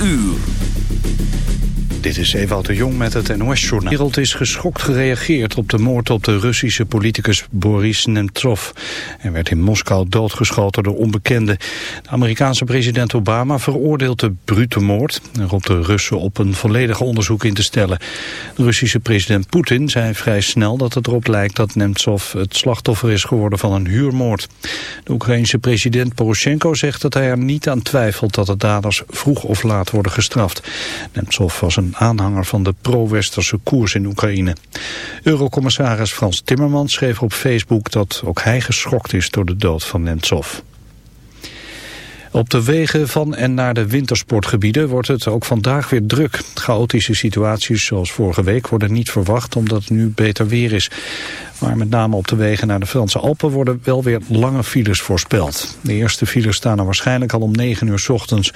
uur. Dit is Ewout de Jong met het NOS-journaal. De wereld is geschokt gereageerd op de moord op de Russische politicus Boris Nemtsov. Hij werd in Moskou doodgeschoten door onbekenden. De Amerikaanse president Obama veroordeelt de brute moord... en roept de Russen op een volledig onderzoek in te stellen. De Russische president Poetin zei vrij snel dat het erop lijkt... dat Nemtsov het slachtoffer is geworden van een huurmoord. De Oekraïense president Poroshenko zegt dat hij er niet aan twijfelt... dat de daders vroeg of laat worden gestraft. Nemtsov was een aanhanger van de pro-westerse koers in Oekraïne. Eurocommissaris Frans Timmermans schreef op Facebook dat ook hij geschokt is door de dood van Nemtsov. Op de wegen van en naar de wintersportgebieden wordt het ook vandaag weer druk. Chaotische situaties zoals vorige week worden niet verwacht omdat het nu beter weer is. Maar met name op de wegen naar de Franse Alpen worden wel weer lange files voorspeld. De eerste files staan er waarschijnlijk al om 9 uur ochtends.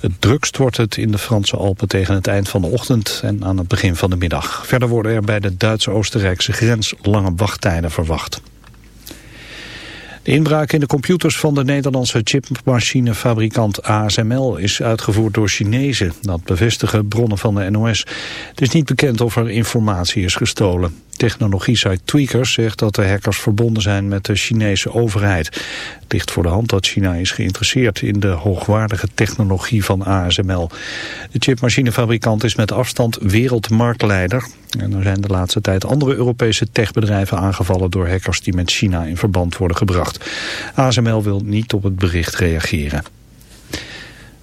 Het drukst wordt het in de Franse Alpen tegen het eind van de ochtend en aan het begin van de middag. Verder worden er bij de Duitse-Oostenrijkse grens lange wachttijden verwacht. Inbraak in de computers van de Nederlandse chipmachinefabrikant ASML is uitgevoerd door Chinezen. Dat bevestigen bronnen van de NOS. Het is niet bekend of er informatie is gestolen. Technologie-site Tweakers zegt dat de hackers verbonden zijn met de Chinese overheid. Het ligt voor de hand dat China is geïnteresseerd in de hoogwaardige technologie van ASML. De chipmachinefabrikant is met afstand wereldmarktleider. En er zijn de laatste tijd andere Europese techbedrijven aangevallen door hackers die met China in verband worden gebracht. ASML wil niet op het bericht reageren.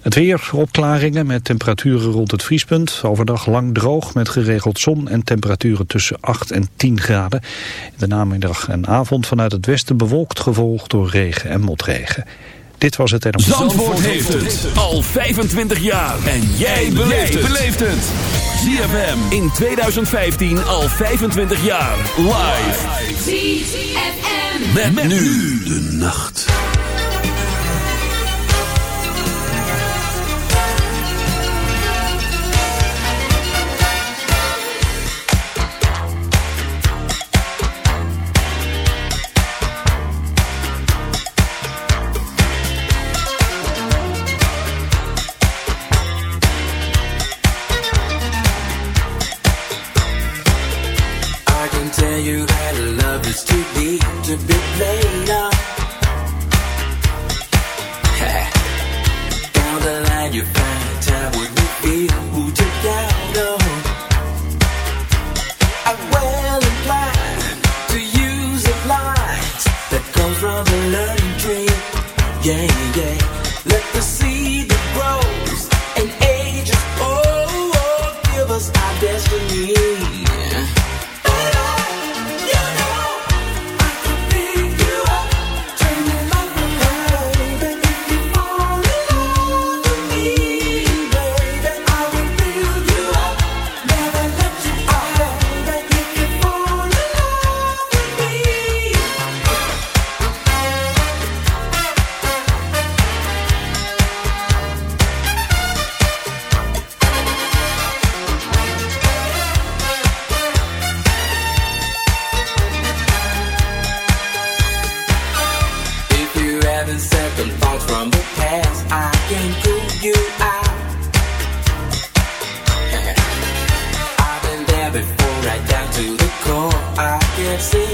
Het weer, opklaringen met temperaturen rond het vriespunt. Overdag lang droog met geregeld zon en temperaturen tussen 8 en 10 graden. In de namiddag en avond vanuit het westen bewolkt gevolgd door regen en motregen. Dit was het en Zandvoort, Zandvoort heeft het al 25 jaar. En jij beleeft het. ZFM in 2015 al 25 jaar. Live. ZFM. met nu de nacht.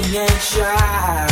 and try.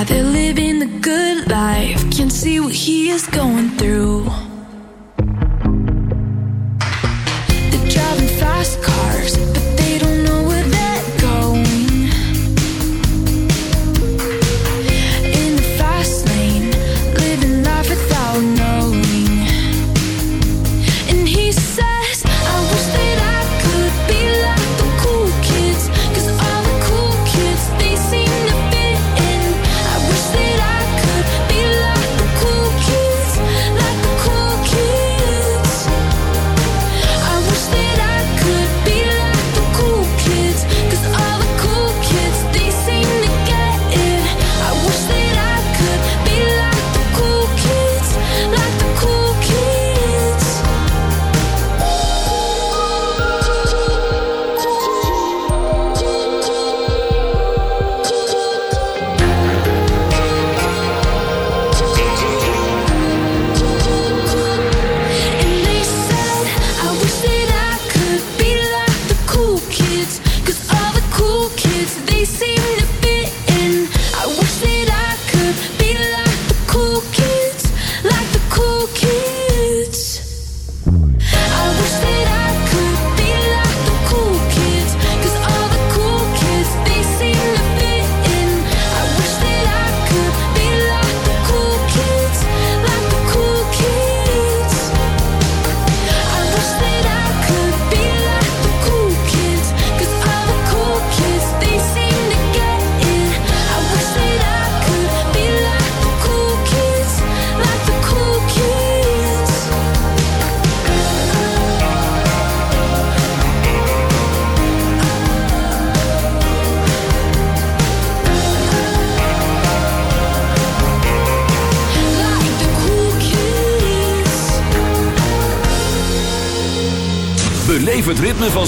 rather living the good life. Can't see what he is going through.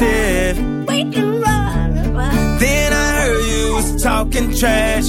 We can run. Then I heard you was talking trash.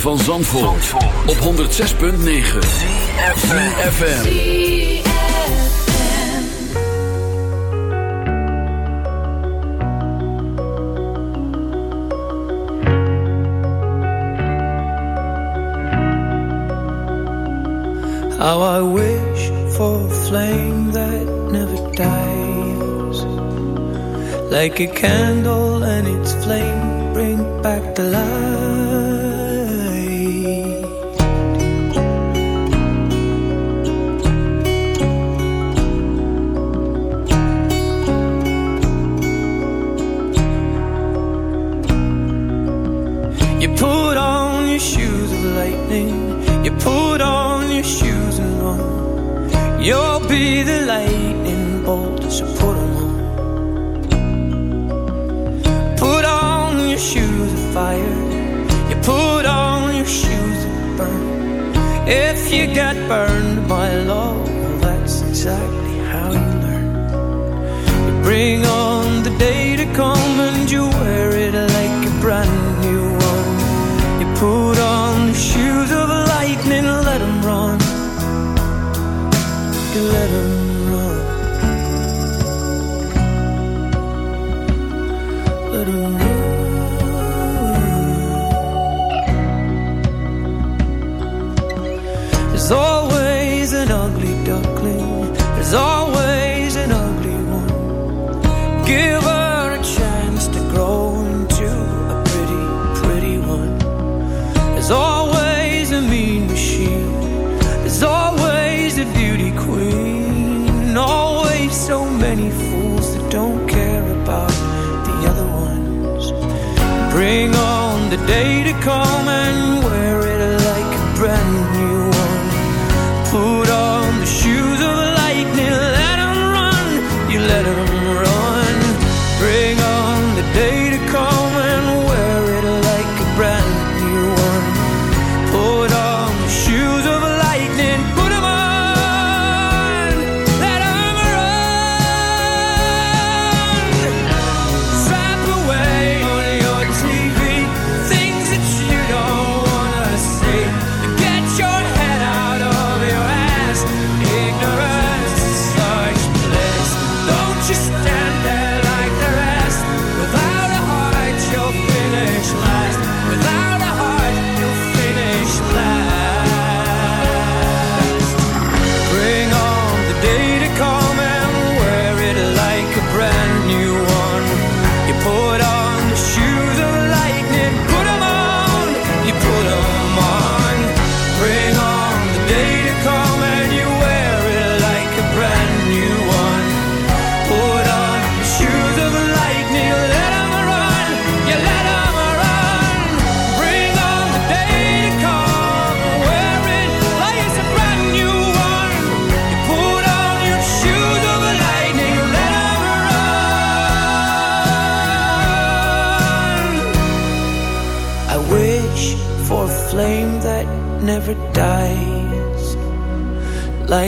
van Zandvoort, Zandvoort. op 106.9 CFFM How I wish for a flame that never dies. Like a candle and its flame bring back the light. be the lightning bolt, so put them on. Put on your shoes of fire. You put on your shoes of burn. If you get burned my love, well, that's exactly how you learn. You bring on the day to come and you